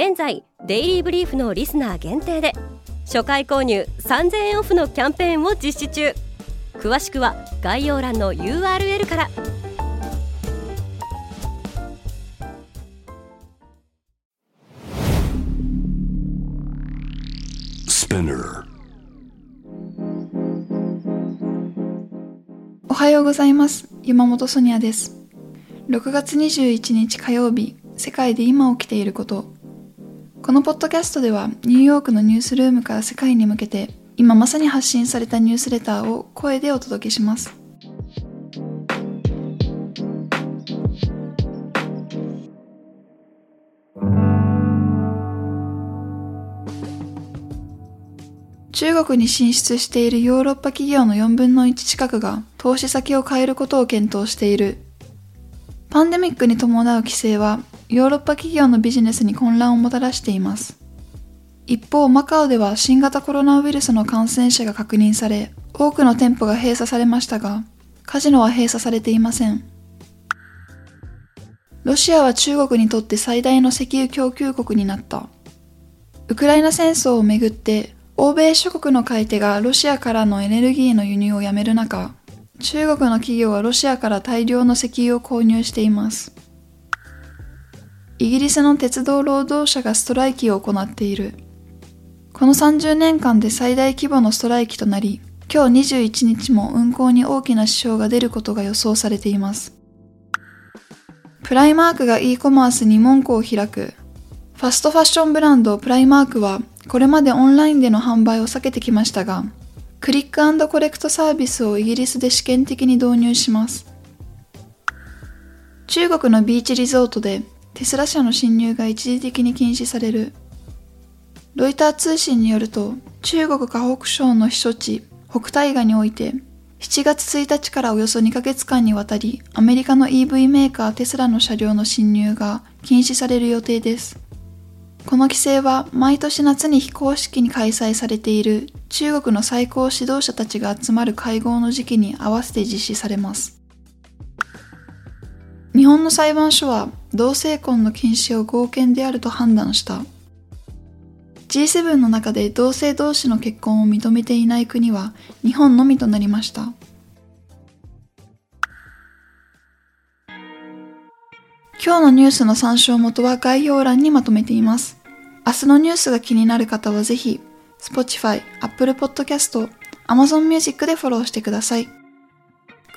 現在デイリーブリーフのリスナー限定で初回購入3000円オフのキャンペーンを実施中。詳しくは概要欄の URL から。おはようございます。山本ソニアです。6月21日火曜日世界で今起きていることこのポッドキャストではニューヨークのニュースルームから世界に向けて今まさに発信されたニュースレターを声でお届けします。中国に進出しているヨーロッパ企業の4分の1近くが投資先を変えることを検討している。パンデミックに伴う規制はヨーロッパ企業のビジネスに混乱をもたらしています。一方、マカオでは新型コロナウイルスの感染者が確認され、多くの店舗が閉鎖されましたが、カジノは閉鎖されていません。ロシアは中国にとって最大の石油供給国になった。ウクライナ戦争をめぐって、欧米諸国の買い手がロシアからのエネルギーの輸入をやめる中、中国の企業はロシアから大量の石油を購入しています。イギリスの鉄道労働者がストライキを行っている。この30年間で最大規模のストライキとなり、今日21日も運行に大きな支障が出ることが予想されています。プライマークが e コマースに門戸を開く。ファストファッションブランドプライマークは、これまでオンラインでの販売を避けてきましたが、クリックコレクトサービスをイギリスで試験的に導入します。中国のビーチリゾートでテスラ社の侵入が一時的に禁止される。ロイター通信によると、中国河北省の避暑地、北大河において、7月1日からおよそ2ヶ月間にわたり、アメリカの EV メーカーテスラの車両の侵入が禁止される予定です。この規制は毎年夏に非公式に開催されている中国の最高指導者たちが集まる会合の時期に合わせて実施されます。日本の裁判所は同性婚の禁止を合憲であると判断した。G7 の中で同性同士の結婚を認めていない国は日本のみとなりました。今日のニュースの参照元は概要欄にまとめています。明日のニュースが気になる方はぜひ、Spotify、Apple Podcast、Amazon Music でフォローしてください。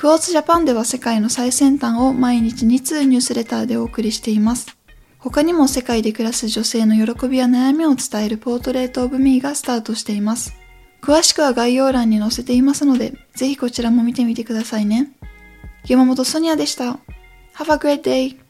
クォーツジャパンでは世界の最先端を毎日2通ニュースレターでお送りしています。他にも世界で暮らす女性の喜びや悩みを伝えるポートレートオブミーがスタートしています。詳しくは概要欄に載せていますので、ぜひこちらも見てみてくださいね。山本ソニアでした。Have a great day!